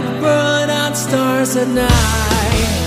like out stars at night.